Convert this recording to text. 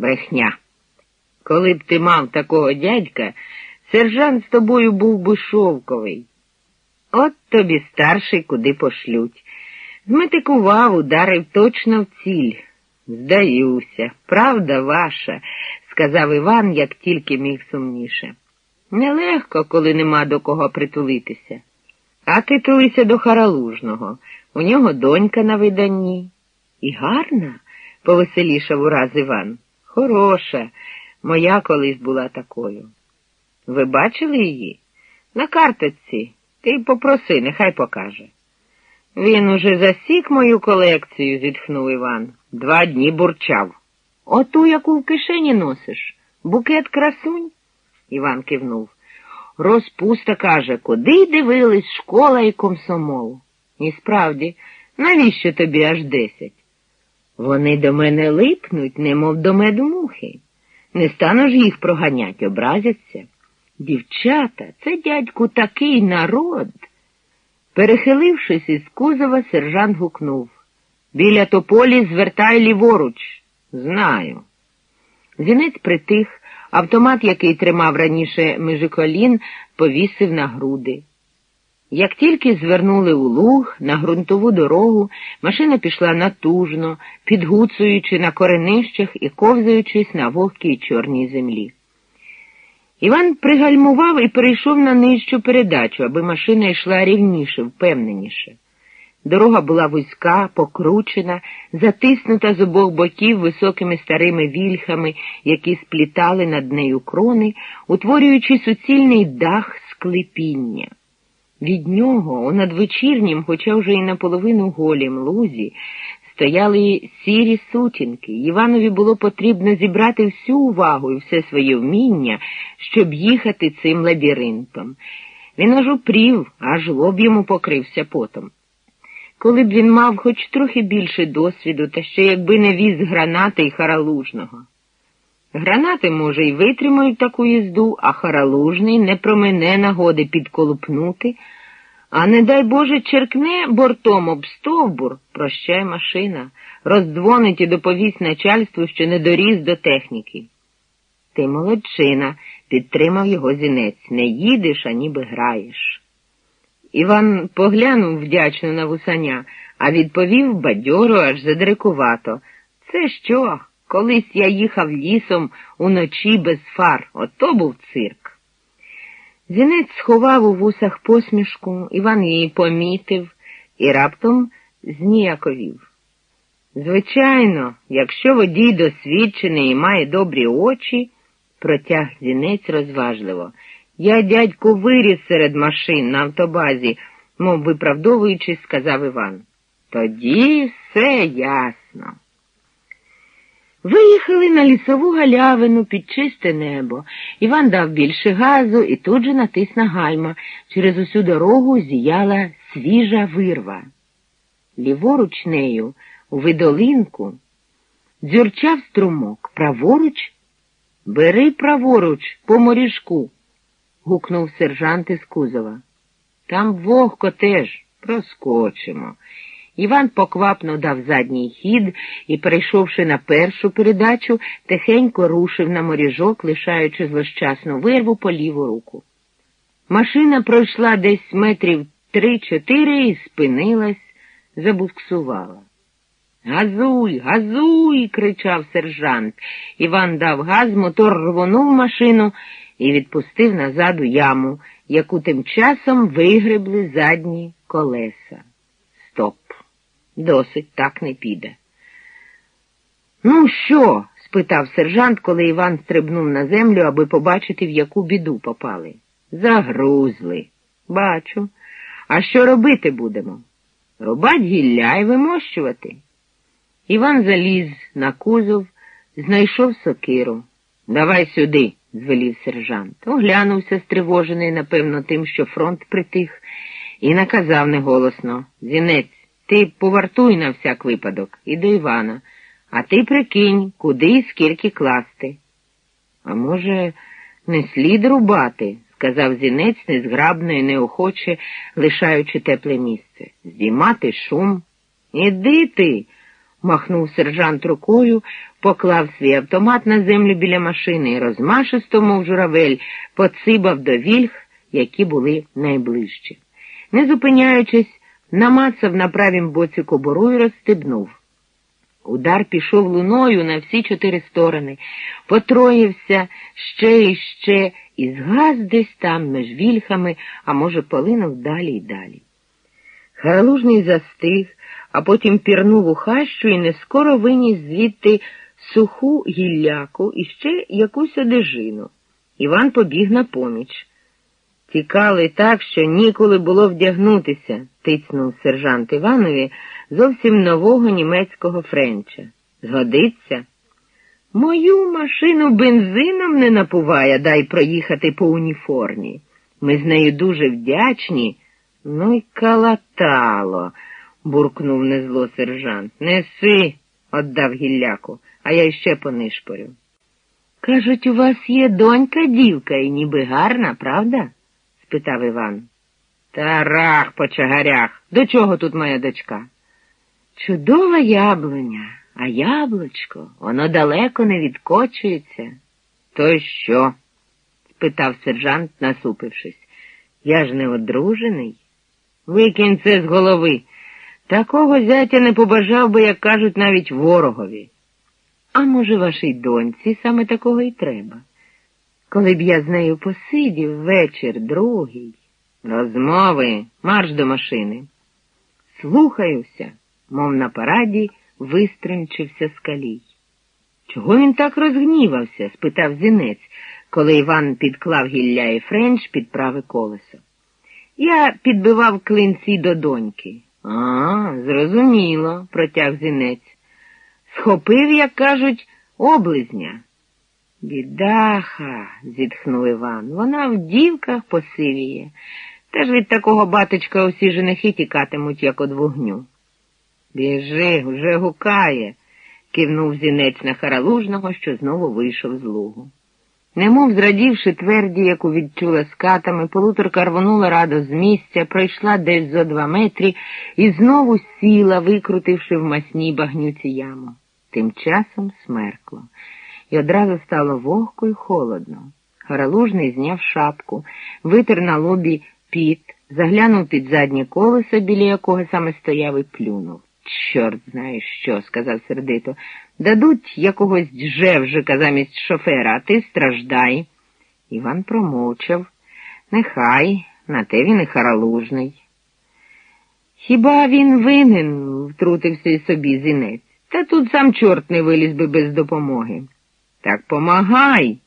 Брехня. Коли б ти мав такого дядька, сержант з тобою був би шовковий. От тобі старший куди пошлють. Зметикував, ударив точно в ціль. Здаюся, правда ваша, сказав Іван, як тільки міг сумніше. Нелегко, коли нема до кого притулитися. А ти тулися до Харалужного. У нього донька на виданні. І гарна, повеселішав ураз Іван. Хороша, моя колись була такою. Ви бачили її? На карточці. Ти попроси, нехай покаже. Він уже засік мою колекцію, зітхнув Іван. Два дні бурчав. Оту, яку в кишені носиш, букет красунь? Іван кивнув. Розпуста каже, куди дивились школа і комсомол? І справді, навіщо тобі аж десять? Вони до мене липнуть, немов до медмухи. Не стану ж їх проганять, образяться. Дівчата, це дядьку такий народ. Перехилившись із кузова, сержант гукнув. Біля тополі звертай ліворуч. Знаю. Зінець притих, автомат, який тримав раніше межиколін, повісив на груди. Як тільки звернули у луг на ґрунтову дорогу, машина пішла натужно, підгуцуючи на коренищах і ковзаючись на вогкій чорній землі. Іван пригальмував і перейшов на нижчу передачу, аби машина йшла рівніше, впевненіше. Дорога була вузька, покручена, затиснута з обох боків високими старими вільхами, які сплітали над нею крони, утворюючи суцільний дах склепіння. Від нього, у надвечірнім, хоча вже й наполовину голім лузі, стояли сірі сутінки. Іванові було потрібно зібрати всю увагу і все своє вміння, щоб їхати цим лабіринтом. Він аж упрів, аж лоб йому покрився потом. Коли б він мав хоч трохи більше досвіду, та ще якби не віз гранати й харалужного. Гранати, може, й витримають таку їзду, а харалужний не промене нагоди підколупнути, а не дай Боже черкне бортом об стовбур, прощай машина, роздзвонить і доповість начальству, що не доріс до техніки. Ти молодчина, підтримав його зінець, не їдеш, а ніби граєш. Іван поглянув вдячно на вусаня, а відповів бадьоро аж задрикувато. Це що? Колись я їхав лісом уночі без фар, ото був цирк. Зінець сховав у вусах посмішку, Іван її помітив і раптом зніяковів. Звичайно, якщо водій досвідчений і має добрі очі, протяг зінець розважливо. Я, дядьку, виріс серед машин на автобазі, мов виправдовуючись, сказав Іван. Тоді все ясно. Виїхали на лісову галявину під чисте небо. Іван дав більше газу і тут же натис на гальма. Через усю дорогу зіяла свіжа вирва. Ліворуч нею, у видолинку, дзюрчав струмок. Праворуч? Бери праворуч, по моріжку, гукнув сержант із кузова. Там вогко теж проскочимо. Іван поквапно дав задній хід і, перейшовши на першу передачу, тихенько рушив на моріжок, лишаючи злощасну вирву по ліву руку. Машина пройшла десь метрів три-чотири і спинилась, забуксувала. Газуй, газуй, кричав сержант. Іван дав газ, мотор рвонув машину і відпустив назад у яму, яку тим часом вигребли задні колеса. Досить так не піде. Ну, що? спитав сержант, коли Іван стрибнув на землю, аби побачити, в яку біду попали. Загрузли. Бачу. А що робити будемо? Рубать гілля і вимощувати. Іван заліз на кузов, знайшов сокиру. Давай сюди, звелів сержант. Оглянувся стривожений, напевно, тим, що фронт притих, і наказав неголосно Зінець. Ти повартуй на всяк випадок і до Івана, а ти прикинь, куди і скільки класти. А може, не слід рубати, сказав зінець незграбно і неохоче, лишаючи тепле місце. Здіймати шум. Іди ти, махнув сержант рукою, поклав свій автомат на землю біля машини і розмашисто, мов журавель, поцибав до вільх, які були найближче. Не зупиняючись, намацав на правім боці кобуру і розстебнув. Удар пішов луною на всі чотири сторони, потроївся ще і ще і згас десь там між вільхами, а може, полинув далі й далі. Гаралужний застиг, а потім пірнув у хащу і не скоро виніс звідти суху гілляку і ще якусь одежину. Іван побіг на поміч. Тікали так, що ніколи було вдягнутися, тицнув сержант Іванові зовсім нового німецького френча. Згодиться? Мою машину бензином не напуває, дай проїхати по уніформі. Ми з нею дуже вдячні. Ну й калатало, буркнув незло сержант. Неси, отдав гілляку, а я іще понишпорю. Кажуть, у вас є донька дівка і ніби гарна, правда? Спитав Іван. Тарах по чагарях. До чого тут моя дочка? Чудова яблуня, а яблучко, воно далеко не відкочується. То що? спитав сержант, насупившись. Я ж не одружений. Викинь це з голови. Такого зятя не побажав би, як кажуть, навіть ворогові. А може, вашій доньці саме такого й треба? Коли б я з нею посидів вечір другий. Розмови, марш до машини. Слухаюся, мов на параді вистринчився скалій. Чого він так розгнівався? спитав зінець, коли Іван підклав гілля і френч під праве колесо. Я підбивав клинці до доньки. А, зрозуміло, протяг зінець. Схопив, як кажуть, облизня. Бідаха, зітхнув Іван, вона в дівках посивіє. Теж від такого батечка усі женихи тікатимуть, як од вогню. Біжи, вже гукає, кивнув зінець на харалужного, що знову вийшов з лугу. Немов зрадівши тверді, яку відчула скатами, полуторка рвонула радо з місця, пройшла десь зо два метрі і знову сіла, викрутивши в масній багнюці яму. Тим часом смеркло, і одразу стало вогко й холодно. Харалужний зняв шапку, витер на лобі піт, заглянув під заднє колесо, біля якого саме стояв і плюнув. Чорт знає що, сказав сердито. Дадуть якогось джевжика замість шофера, а ти страждай. Іван промовчав. Нехай, на те він і харалужний. Хіба він винен? втрутився й собі зінець. Та тут сам чорт не виліз би без допомоги. Так помагай.